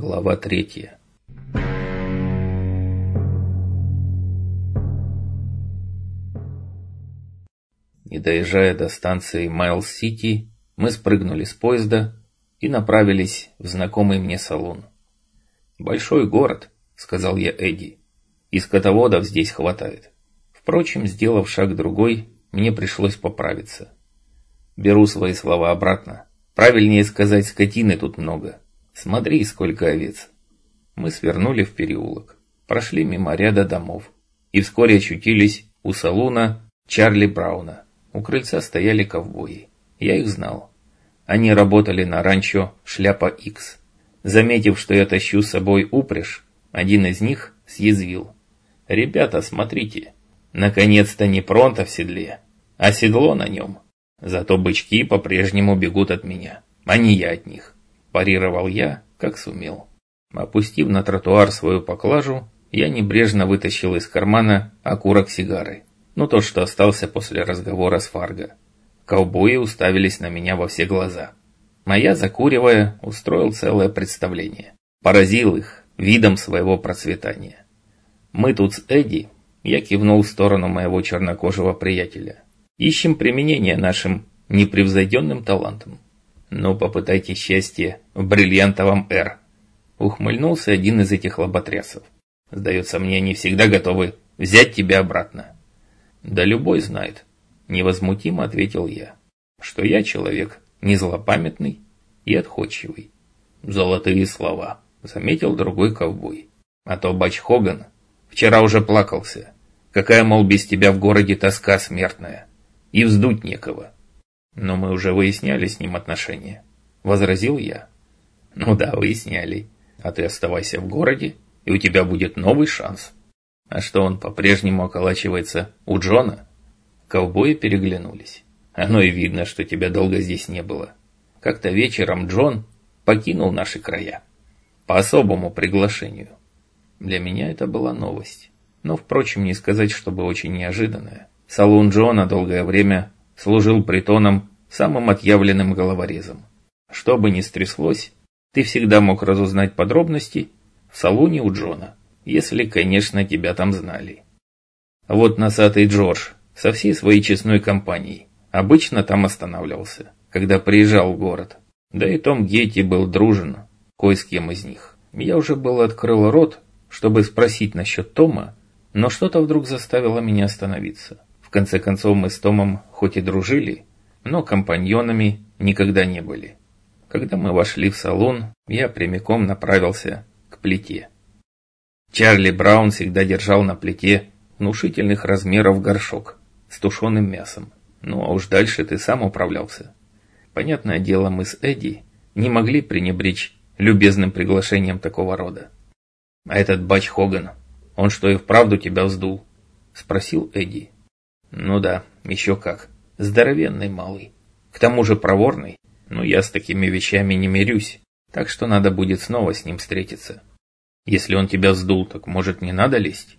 Глава третья. Не доезжая до станции Майл-Сити, мы спрыгнули с поезда и направились в знакомый мне салун. «Большой город», — сказал я Эдди, — «и скотоводов здесь хватает». Впрочем, сделав шаг другой, мне пришлось поправиться. Беру свои слова обратно. Правильнее сказать, скотины тут много. Смотри, сколько овец. Мы свернули в переулок, прошли мимо ряда домов и вскоре очутились у салуна Чарли Брауна. У крыльца стояли ковбои. Я их знал. Они работали на ранчо «Шляпа Икс». Заметив, что я тащу с собой упряжь, один из них съязвил. «Ребята, смотрите, наконец-то не пронто в седле, а седло на нем. Зато бычки по-прежнему бегут от меня, а не я от них». Парировал я, как сумел. Опустив на тротуар свою поклажу, я небрежно вытащил из кармана окурок сигары. Ну, тот, что остался после разговора с Фарго. Ковбои уставились на меня во все глаза. А я, закуривая, устроил целое представление. Поразил их видом своего процветания. Мы тут с Эдди, я кивнул в сторону моего чернокожего приятеля. Ищем применение нашим непревзойденным талантам. Но попытайте счастье в бриллиантовом «Р». Ухмыльнулся один из этих лоботрясов. Сдается мне, они всегда готовы взять тебя обратно. Да любой знает, невозмутимо ответил я, что я человек не злопамятный и отходчивый. Золотые слова, заметил другой ковбой. А то Бач Хоган вчера уже плакался. Какая, мол, без тебя в городе тоска смертная. И вздуть некого. Но мы уже выясняли с ним отношения. Возразил я. Ну да, выясняли. А ты оставайся в городе, и у тебя будет новый шанс. А что он по-прежнему околачивается у Джона? Ковбои переглянулись. Оно и видно, что тебя долго здесь не было. Как-то вечером Джон покинул наши края. По особому приглашению. Для меня это была новость. Но, впрочем, не сказать, чтобы очень неожиданная. Салон Джона долгое время служил притоном самым отъявленным головорезом. Что бы ни стряслось, ты всегда мог разузнать подробности в салоне у Джона, если, конечно, тебя там знали. Вот носатый Джордж со всей своей честной компанией обычно там останавливался, когда приезжал в город. Да и Том Гетти был дружен кое с кем из них. Я уже был открыл рот, чтобы спросить насчет Тома, но что-то вдруг заставило меня остановиться. В конце концов, мы с Томом хоть и дружили, но компаньонами никогда не были. Когда мы вошли в салон, я прямиком направился к плите. Чарли Браун всегда держал на плите внушительных размеров горшок с тушеным мясом. Ну а уж дальше ты сам управлялся. Понятное дело, мы с Эдди не могли пренебречь любезным приглашением такого рода. «А этот Бач Хоган, он что и вправду тебя вздул?» – спросил Эдди. Ну да, еще как. Здоровенный малый. К тому же проворный. Но я с такими вещами не мирюсь. Так что надо будет снова с ним встретиться. Если он тебя сдул, так может не надо лезть?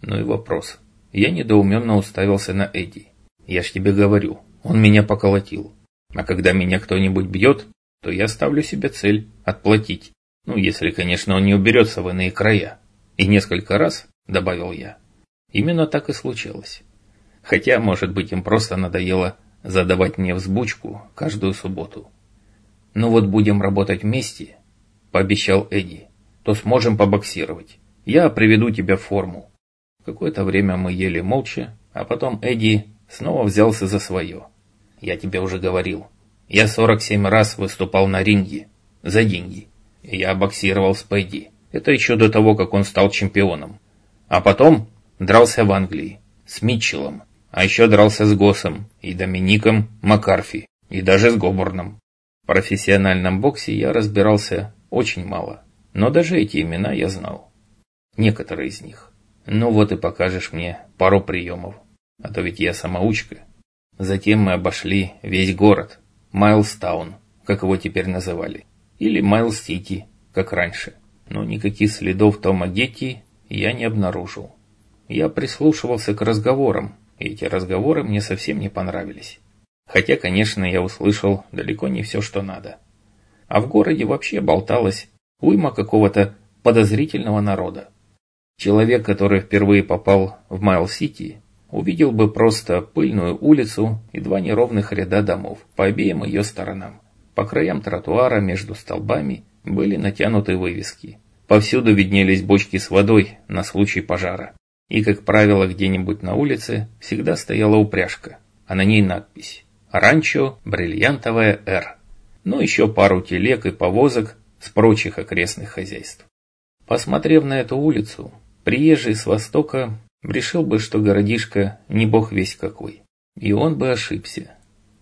Ну и вопрос. Я недоуменно уставился на Эдди. Я ж тебе говорю, он меня поколотил. А когда меня кто-нибудь бьет, то я ставлю себе цель отплатить. Ну, если, конечно, он не уберется в иные края. И несколько раз, добавил я, именно так и случилось. Хотя, может быть, им просто надоело задавать мне взбучку каждую субботу. «Ну вот будем работать вместе», — пообещал Эдди, — «то сможем побоксировать. Я приведу тебя в форму». Какое-то время мы ели молча, а потом Эдди снова взялся за свое. «Я тебе уже говорил. Я 47 раз выступал на ринге. За деньги. Я боксировал с Пэдди. Это еще до того, как он стал чемпионом. А потом дрался в Англии. С Митчеллом. А еще дрался с Госом и Домиником Макарфи, и даже с Коборном. В профессиональном боксе я разбирался очень мало, но даже эти имена я знал. Некоторые из них. Ну вот и покажешь мне пару приемов, а то ведь я самоучка. Затем мы обошли весь город, Майлстаун, как его теперь называли, или Майл-Сити, как раньше. Но никаких следов Тома Гетти я не обнаружил. Я прислушивался к разговорам, эти разговоры мне совсем не понравились. Хотя, конечно, я услышал далеко не все, что надо. А в городе вообще болталось уйма какого-то подозрительного народа. Человек, который впервые попал в Майл-Сити, увидел бы просто пыльную улицу и два неровных ряда домов по обеим ее сторонам. По краям тротуара между столбами были натянуты вывески. Повсюду виднелись бочки с водой на случай пожара. И, как правило, где-нибудь на улице всегда стояла упряжка, а на ней надпись «Ранчо Бриллиантовая Р». Ну, еще пару телег и повозок с прочих окрестных хозяйств. Посмотрев на эту улицу, приезжий с востока решил бы, что городишко не бог весь какой. И он бы ошибся.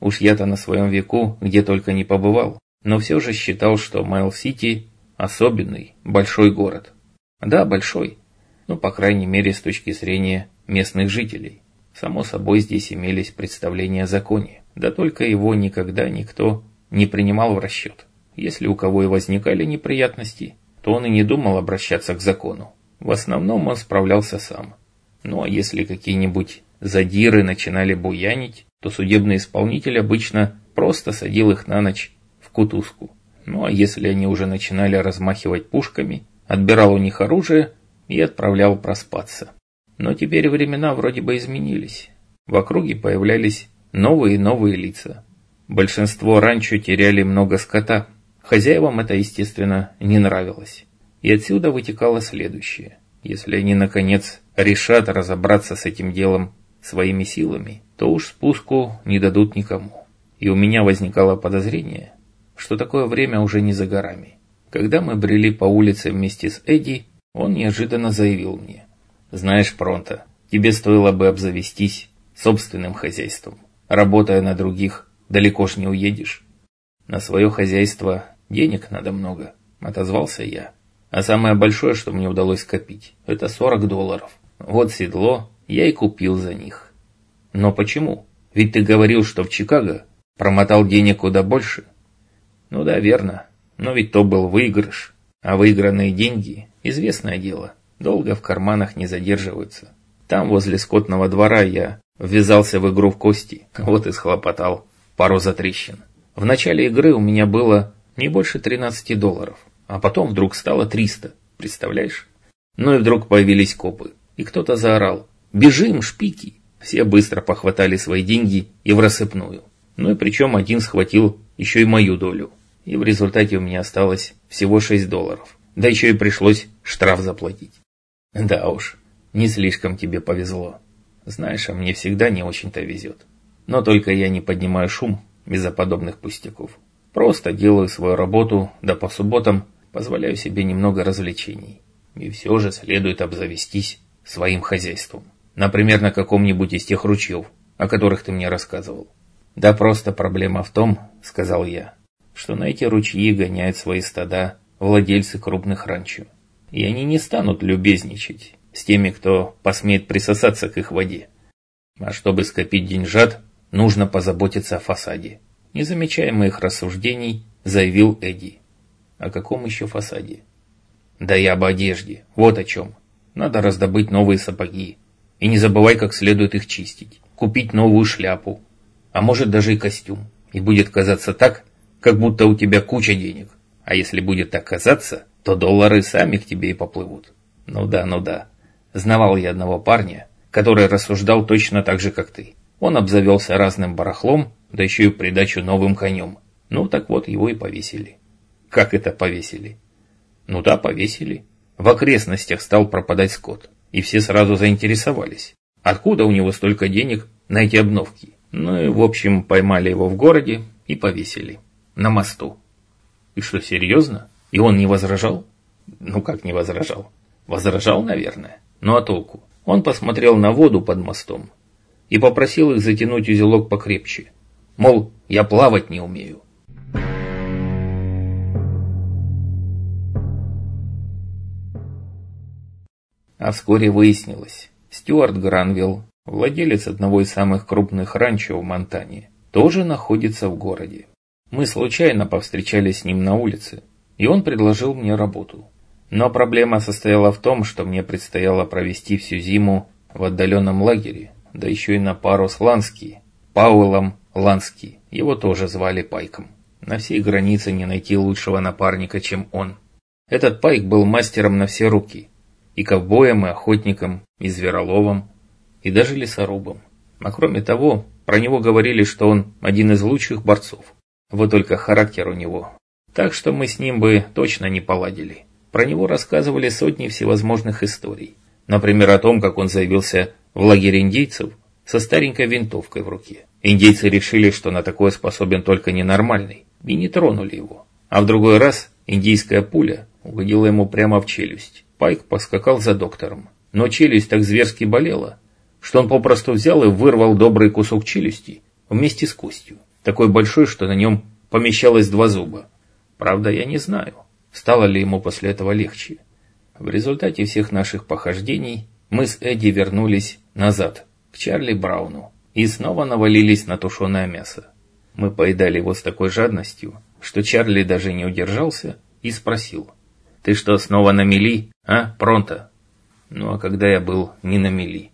Уж я-то на своем веку где только не побывал, но все же считал, что Майл-Сити – особенный, большой город. Да, большой, ну, по крайней мере, с точки зрения местных жителей. Само собой, здесь имелись представления о законе, да только его никогда никто не принимал в расчет. Если у кого и возникали неприятности, то он и не думал обращаться к закону. В основном он справлялся сам. Ну а если какие-нибудь задиры начинали буянить, то судебный исполнитель обычно просто садил их на ночь в кутузку. Ну а если они уже начинали размахивать пушками, отбирал у них оружие и отправлял проспаться. Но теперь времена вроде бы изменились. В округе появлялись новые и новые лица. Большинство ранчо теряли много скота. Хозяевам это, естественно, не нравилось. И отсюда вытекало следующее. Если они, наконец, решат разобраться с этим делом своими силами, то уж спуску не дадут никому. И у меня возникало подозрение, что такое время уже не за горами. Когда мы брели по улице вместе с Эдди, он неожиданно заявил мне. «Знаешь, Пронто, тебе стоило бы обзавестись собственным хозяйством. Работая на других, далеко ж не уедешь. На свое хозяйство денег надо много», — отозвался я. «А самое большое, что мне удалось скопить, это 40 долларов. Вот седло я и купил за них». «Но почему? Ведь ты говорил, что в Чикаго промотал денег куда больше». «Ну да, верно. Но ведь то был выигрыш. А выигранные деньги Известное дело, долго в карманах не задерживаются. Там, возле скотного двора, я ввязался в игру в кости, вот и схлопотал пару затрещин. В начале игры у меня было не больше 13 долларов, а потом вдруг стало 300, представляешь? Ну и вдруг появились копы, и кто-то заорал «Бежим, шпики!» Все быстро похватали свои деньги и в рассыпную. Ну и причем один схватил еще и мою долю. И в результате у меня осталось всего 6 долларов. Да еще и пришлось штраф заплатить. Да уж, не слишком тебе повезло. Знаешь, а мне всегда не очень-то везет. Но только я не поднимаю шум из-за подобных пустяков. Просто делаю свою работу, да по субботам позволяю себе немного развлечений. И все же следует обзавестись своим хозяйством. Например, на каком-нибудь из тех ручьев, о которых ты мне рассказывал. Да просто проблема в том, сказал я, что на эти ручьи гоняют свои стада владельцы крупных ранчо. И они не станут любезничать с теми, кто посмеет присосаться к их воде. А чтобы скопить деньжат, нужно позаботиться о фасаде. Не замечая моих рассуждений, заявил Эдди. О каком еще фасаде? Да и об одежде. Вот о чем. Надо раздобыть новые сапоги. И не забывай, как следует их чистить. Купить новую шляпу. А может даже и костюм. И будет казаться так, как будто у тебя куча денег. А если будет так казаться, то доллары сами к тебе и поплывут. Ну да, ну да. Знавал я одного парня, который рассуждал точно так же, как ты. Он обзавелся разным барахлом, да еще и придачу новым конем. Ну так вот, его и повесили. Как это повесили? Ну да, повесили. В окрестностях стал пропадать скот. И все сразу заинтересовались. Откуда у него столько денег на эти обновки? Ну и в общем поймали его в городе и повесили. На мосту. И что, серьезно? И он не возражал? Ну как не возражал? Возражал, наверное. Ну а толку? Он посмотрел на воду под мостом и попросил их затянуть узелок покрепче. Мол, я плавать не умею. А вскоре выяснилось, Стюарт Гранвилл, владелец одного из самых крупных ранчо в Монтане, тоже находится в городе. Мы случайно повстречались с ним на улице, и он предложил мне работу. Но проблема состояла в том, что мне предстояло провести всю зиму в отдаленном лагере, да еще и на пару с Лански, Пауэлом Лански, его тоже звали Пайком. На всей границе не найти лучшего напарника, чем он. Этот Пайк был мастером на все руки. И ковбоем, и охотником, и звероловом, и даже лесорубом. А кроме того, про него говорили, что он один из лучших борцов. Вот только характер у него. Так что мы с ним бы точно не поладили. Про него рассказывали сотни всевозможных историй. Например, о том, как он заявился в лагерь индейцев со старенькой винтовкой в руке. Индейцы решили, что на такое способен только ненормальный, и не тронули его. А в другой раз индийская пуля угодила ему прямо в челюсть. Пайк поскакал за доктором. Но челюсть так зверски болела, что он попросту взял и вырвал добрый кусок челюсти вместе с костью. Такой большой, что на нем помещалось два зуба. Правда, я не знаю, стало ли ему после этого легче. В результате всех наших похождений мы с Эдди вернулись назад, к Чарли Брауну, и снова навалились на тушеное мясо. Мы поедали его с такой жадностью, что Чарли даже не удержался и спросил. «Ты что, снова на мели, а, Пронто?» Ну а когда я был не на мели?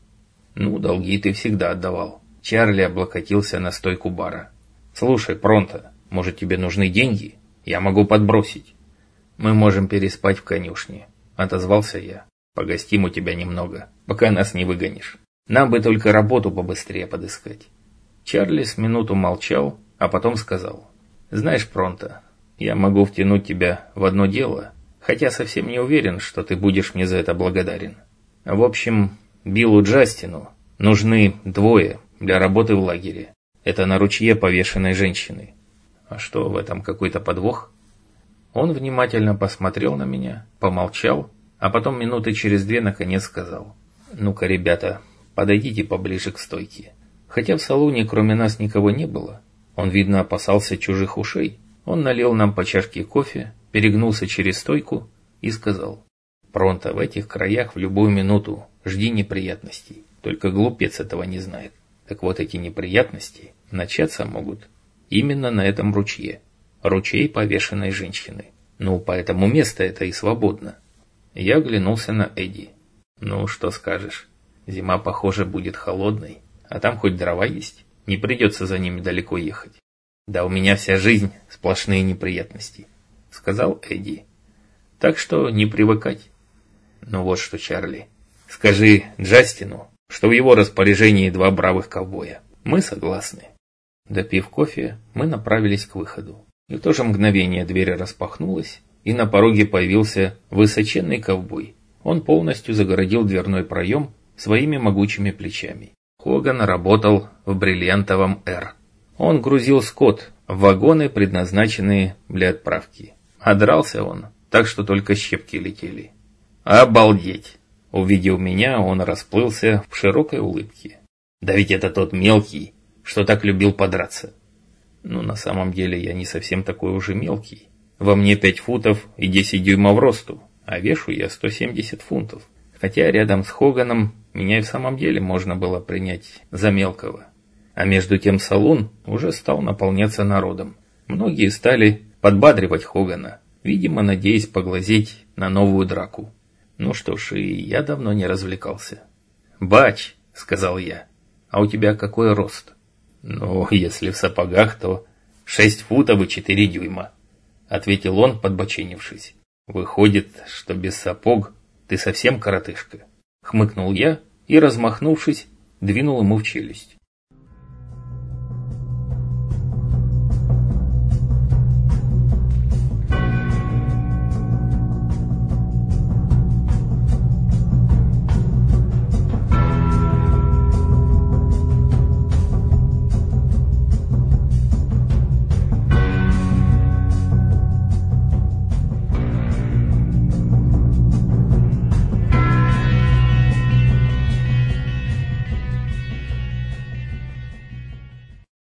Ну, долги ты всегда отдавал. Чарли облокотился на стойку бара. «Слушай, Пронто, может тебе нужны деньги? Я могу подбросить». «Мы можем переспать в конюшне», — отозвался я. «Погостим у тебя немного, пока нас не выгонишь». Нам бы только работу побыстрее подыскать. Чарли с минуту молчал, а потом сказал. Знаешь, Пронто, я могу втянуть тебя в одно дело, хотя совсем не уверен, что ты будешь мне за это благодарен. В общем, Биллу Джастину нужны двое для работы в лагере. Это на ручье повешенной женщины. А что, в этом какой-то подвох? Он внимательно посмотрел на меня, помолчал, а потом минуты через две наконец сказал. «Ну-ка, ребята, Подойдите поближе к стойке. Хотя в салоне кроме нас никого не было, он, видно, опасался чужих ушей. Он налил нам по чашке кофе, перегнулся через стойку и сказал, «Пронто, в этих краях в любую минуту жди неприятностей, только глупец этого не знает. Так вот эти неприятности начаться могут именно на этом ручье, ручей повешенной женщины. Ну, поэтому место это и свободно». Я оглянулся на Эдди. «Ну, что скажешь?» Зима, похоже, будет холодной, а там хоть дрова есть, не придется за ними далеко ехать. Да у меня вся жизнь сплошные неприятности, сказал Эдди. Так что не привыкать. Ну вот что, Чарли, скажи Джастину, что в его распоряжении два бравых ковбоя. Мы согласны. Допив кофе, мы направились к выходу. И в то же мгновение дверь распахнулась, и на пороге появился высоченный ковбой. Он полностью загородил дверной проем своими могучими плечами. Хоган работал в бриллиантовом «Р». Он грузил скот в вагоны, предназначенные для отправки. А дрался он, так что только щепки летели. «Обалдеть!» Увидев меня, он расплылся в широкой улыбке. «Да ведь это тот мелкий, что так любил подраться!» Ну, на самом деле, я не совсем такой уже мелкий. Во мне 5 футов и 10 дюймов росту, а вешу я 170 фунтов. Хотя рядом с Хоганом меня и в самом деле можно было принять за мелкого. А между тем салон уже стал наполняться народом. Многие стали подбадривать Хогана, видимо, надеясь поглазеть на новую драку. Ну что ж, и я давно не развлекался. «Бач», — сказал я, — «а у тебя какой рост?» «Ну, если в сапогах, то шесть футов и четыре дюйма», — ответил он, подбоченившись. «Выходит, что без сапог ты совсем коротышка?» Хмыкнул я и, размахнувшись, двинул ему в челюсть.